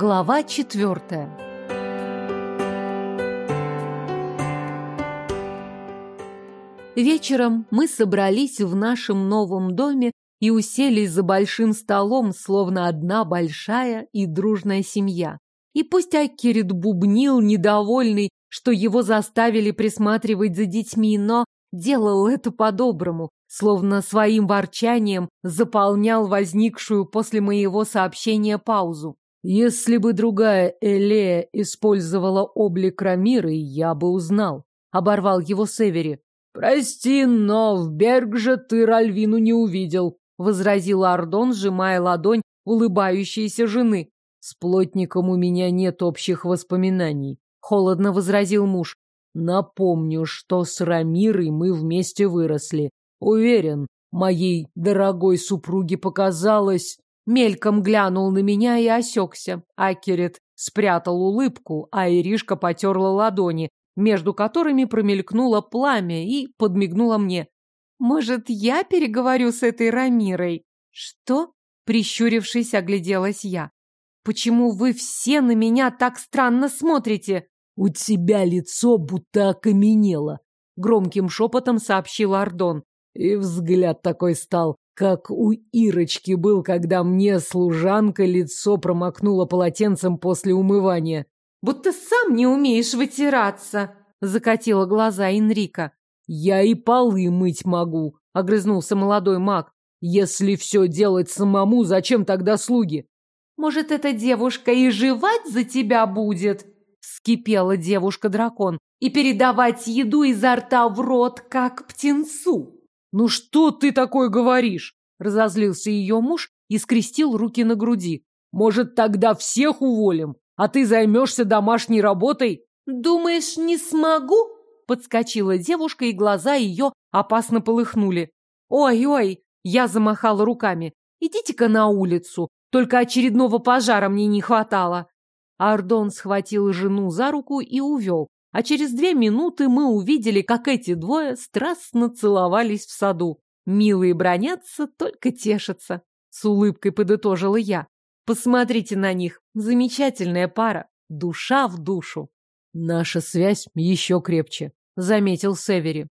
Глава четвертая. Вечером мы собрались в нашем новом доме и уселись за большим столом, словно одна большая и дружная семья. И пусть Аккерит бубнил, недовольный, что его заставили присматривать за детьми, но делал это по-доброму, словно своим ворчанием заполнял возникшую после моего сообщения паузу. Если бы другая Элея использовала облик Рамиры, я бы узнал. Оборвал его Севери. Прости, но в Бергже ты Ральвину не увидел, возразил Ардон, сжимая ладонь улыбающейся жены. С плотником у меня нет общих воспоминаний, холодно возразил муж. Напомню, что с Рамирой мы вместе выросли. Уверен, моей дорогой супруге показалось... Мельком глянул на меня и осекся. Акерет спрятал улыбку, а Иришка потерла ладони, между которыми промелькнуло пламя и подмигнула мне. «Может, я переговорю с этой Рамирой?» «Что?» — прищурившись, огляделась я. «Почему вы все на меня так странно смотрите?» «У тебя лицо будто окаменело», — громким шепотом сообщил Ардон. И взгляд такой стал, как у Ирочки был, когда мне служанка лицо промокнула полотенцем после умывания. «Будто сам не умеешь вытираться», — закатила глаза Энрика. «Я и полы мыть могу», — огрызнулся молодой маг. «Если все делать самому, зачем тогда слуги?» «Может, эта девушка и жевать за тебя будет?» — вскипела девушка-дракон. «И передавать еду изо рта в рот, как птенцу». «Ну что ты такое говоришь?» Разозлился ее муж и скрестил руки на груди. «Может, тогда всех уволим, а ты займешься домашней работой?» «Думаешь, не смогу?» Подскочила девушка, и глаза ее опасно полыхнули. «Ой-ой!» Я замахала руками. «Идите-ка на улицу, только очередного пожара мне не хватало». Ардон схватил жену за руку и увел, а через две минуты мы увидели, как эти двое страстно целовались в саду. Милые бронятся, только тешатся. С улыбкой подытожила я. Посмотрите на них. Замечательная пара. Душа в душу. Наша связь еще крепче, заметил Севери.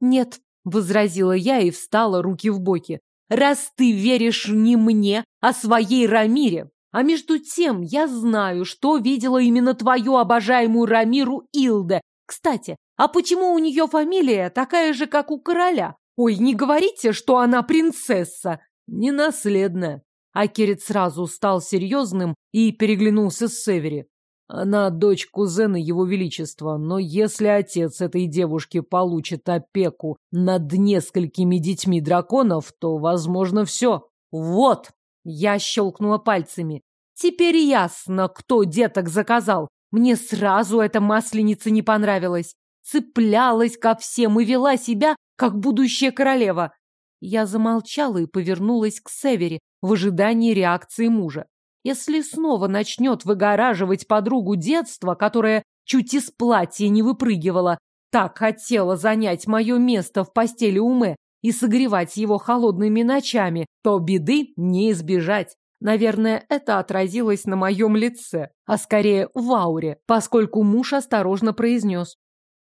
Нет, возразила я и встала руки в боки. Раз ты веришь не мне, а своей Рамире, а между тем я знаю, что видела именно твою обожаемую Рамиру Илде. Кстати, а почему у нее фамилия такая же, как у короля? Ой, не говорите, что она принцесса. Ненаследная. Акерит сразу стал серьезным и переглянулся с Севери. Она дочь кузена его величества, но если отец этой девушки получит опеку над несколькими детьми драконов, то, возможно, все. Вот, я щелкнула пальцами. Теперь ясно, кто деток заказал. Мне сразу эта масленица не понравилась. Цеплялась ко всем и вела себя, как будущая королева. Я замолчала и повернулась к Севере в ожидании реакции мужа. Если снова начнет выгораживать подругу детства, которая чуть из платья не выпрыгивала, так хотела занять мое место в постели Уме, и согревать его холодными ночами, то беды не избежать. Наверное, это отразилось на моем лице, а скорее в ауре, поскольку муж осторожно произнес.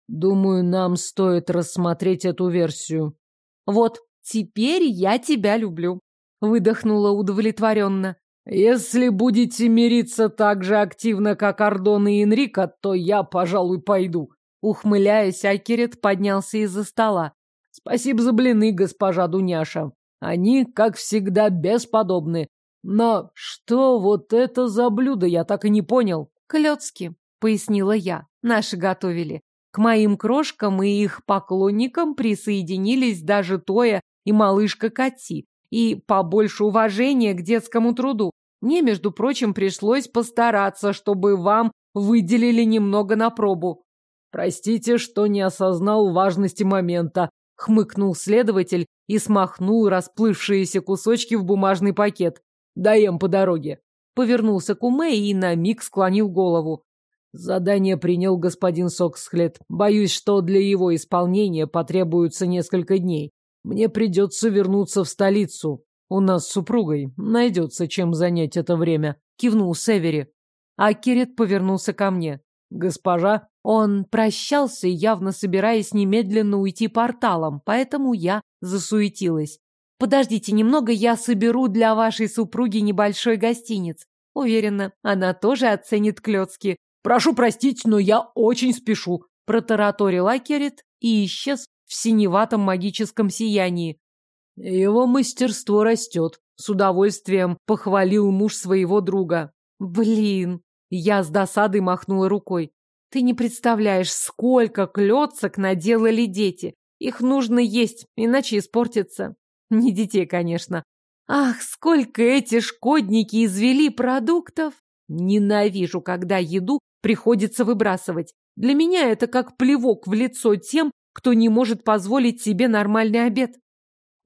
«Думаю, нам стоит рассмотреть эту версию». «Вот, теперь я тебя люблю», — выдохнула удовлетворенно. «Если будете мириться так же активно, как Ардон и Энрика, то я, пожалуй, пойду». Ухмыляясь, Акерет поднялся из-за стола. Спасибо за блины, госпожа Дуняша. Они, как всегда, бесподобны. Но что вот это за блюдо, я так и не понял. Клёцки, пояснила я. Наши готовили. К моим крошкам и их поклонникам присоединились даже Тоя и малышка Кати. И побольше уважения к детскому труду. Мне, между прочим, пришлось постараться, чтобы вам выделили немного на пробу. Простите, что не осознал важности момента, Хмыкнул следователь и смахнул расплывшиеся кусочки в бумажный пакет. Даем по дороге. Повернулся к Уме и на миг склонил голову. Задание принял господин Соксхлет. Боюсь, что для его исполнения потребуется несколько дней. Мне придется вернуться в столицу. У нас с супругой найдется чем занять это время. Кивнул Севери. А Кирит повернулся ко мне. «Госпожа?» Он прощался, явно собираясь немедленно уйти порталом, поэтому я засуетилась. «Подождите немного, я соберу для вашей супруги небольшой гостиниц. Уверена, она тоже оценит клёцки. Прошу простить, но я очень спешу», — протараторил Акерит и исчез в синеватом магическом сиянии. Его мастерство растет. С удовольствием похвалил муж своего друга. Блин, я с досадой махнула рукой. Ты не представляешь, сколько клёцок наделали дети. Их нужно есть, иначе испортится. Не детей, конечно. Ах, сколько эти шкодники извели продуктов! Ненавижу, когда еду приходится выбрасывать. Для меня это как плевок в лицо тем, кто не может позволить себе нормальный обед.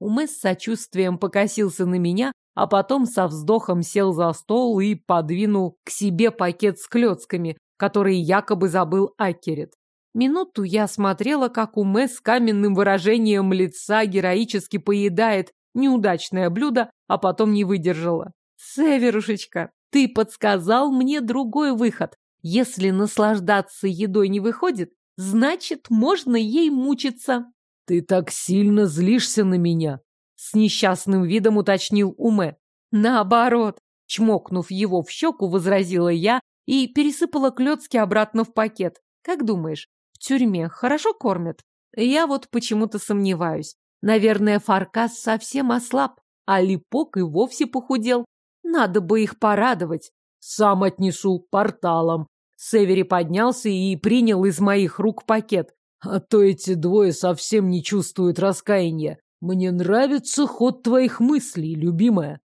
Умэ с сочувствием покосился на меня, а потом со вздохом сел за стол и подвинул к себе пакет с клетками, который якобы забыл Акерет. Минуту я смотрела, как Умэ с каменным выражением лица героически поедает неудачное блюдо, а потом не выдержала. «Северушечка, ты подсказал мне другой выход. Если наслаждаться едой не выходит, значит, можно ей мучиться». «Ты так сильно злишься на меня!» С несчастным видом уточнил Уме. «Наоборот!» Чмокнув его в щеку, возразила я и пересыпала клетки обратно в пакет. «Как думаешь, в тюрьме хорошо кормят?» Я вот почему-то сомневаюсь. Наверное, Фаркас совсем ослаб, а Липок и вовсе похудел. Надо бы их порадовать. Сам отнесу порталом. Севери поднялся и принял из моих рук пакет. А то эти двое совсем не чувствуют раскаяния. Мне нравится ход твоих мыслей, любимая.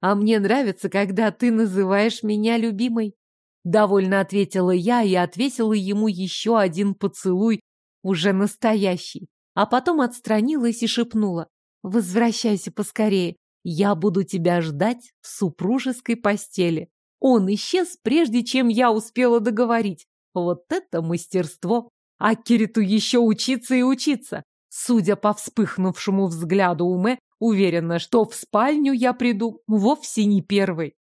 А мне нравится, когда ты называешь меня любимой. Довольно ответила я и отвесила ему еще один поцелуй, уже настоящий. А потом отстранилась и шепнула. Возвращайся поскорее. Я буду тебя ждать в супружеской постели. Он исчез, прежде чем я успела договорить. Вот это мастерство! А Кириту еще учиться и учиться. Судя по вспыхнувшему взгляду Уме, уверена, что в спальню я приду вовсе не первой.